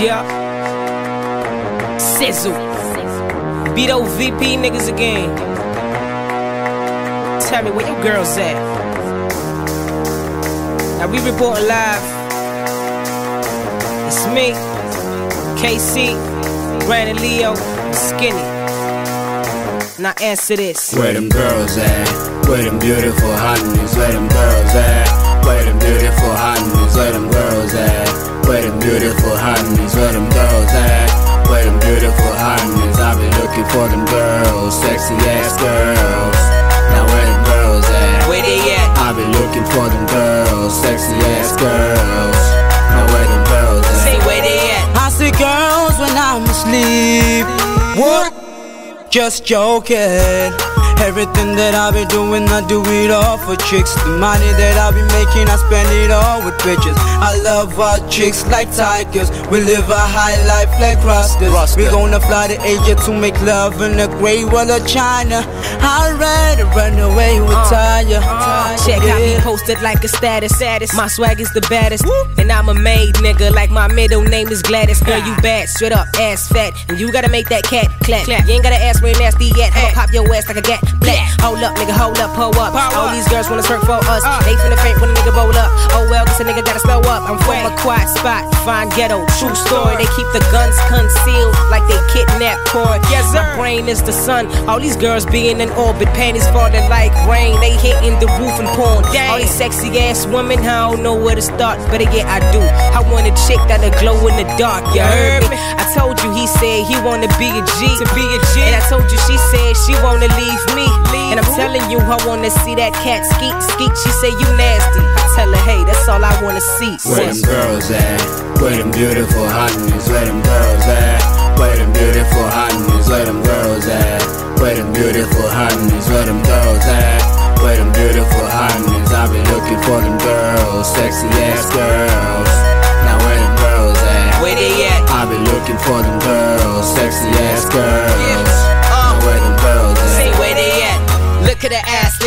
Yeah. Sizzle. Beat those VP niggas again. Tell me where your girls at. Now we report live. It's me, KC, Brandon Leo, Skinny. Now answer this. Where them girls at? Where them beautiful hotness? Where them girls at? Girls when I'm asleep. What? Just joking. Everything that I be doing, I do it all for chicks. The money that I be making, I spend it all with bitches. I love our chicks like tigers. We live a high life like Rostas. We gonna fly to Asia to make love in the great wall of China. I'd rather run away with uh. Tanya. Uh. Check out me posted like a status. status. My swag is the baddest. And I'm a maid nigga, like my middle name is Gladys. Girl, you ah. bad, straight up, ass fat. And you gotta make that cat clap. You ain't gotta ask where nasty yet. I'ma pop your ass like a gat. Black. Hold up, nigga, hold up, pull up. All these girls wanna twerk for us. Uh. They finna faint when a nigga roll up. Oh well, cause a nigga gotta slow up. I'm from a quiet spot, fine ghetto, true story. They keep the guns concealed like they kidnap Corey. Yes, sir. My brain is the sun. All these girls being in orbit, panties falling like rain. They hitting the roof and porn. All these sexy ass women, I don't know where to start. But yeah, I do. I want a chick that'll glow in the dark. You heard me? I told you he said he wanna be a G. To be a G. And I told you she said she wanna leave me. And I'm telling you, I wanna see that cat skeet skeet. She say you nasty. I tell her, hey, that's all I wanna see. Where them girls at? Where them beautiful hotness? Where them girls at? Where them beautiful hotness? Where them girls at? Where them beautiful hotness? Where them girls at? Where them beautiful hotness? I've been looking for them girls, sexy ass girls. Now where them girls at? Where they at? I've been looking for them girls, sexy ass girls.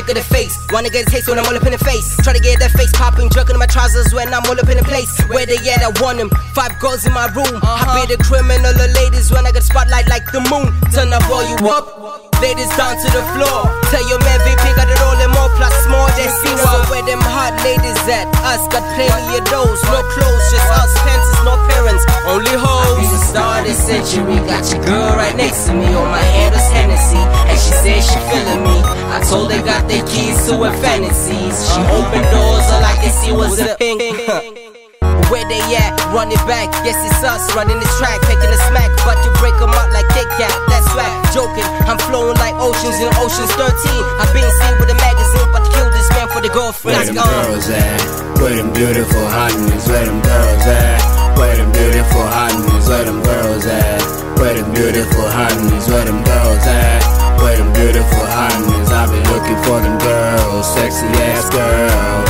Look at the face. Wanna get a taste when I'm all up in the face. Try to get that face popping, jerking in my trousers when I'm all up in the place. Where they at? I want them. Five girls in my room. I be the criminal of ladies when I get spotlight like the moon. Turn up, roll you up. Ladies down to the floor. Tell your man VP got it all and more plus more than see So where them hot ladies at? Us got plenty of those. No clothes, just us, pants, is no told they got their keys to her fantasies. She opened doors, all I can see was a pink. Where they at? Run it back. Yes, it's us running this track, taking a smack. But you break 'em up like Kit Kat. That's swag. Joking, I'm flowing like oceans in Oceans 13. I've been seen with a magazine, but kill this man for the Where girlfriend. them Uh. girls at? Where them beautiful hotness? Where them girls at? Where them beautiful hotness? Where them girls at? Where them beautiful hotness? Where them girls at? Where them beautiful hotness? Looking for them girls, sexy ass girls.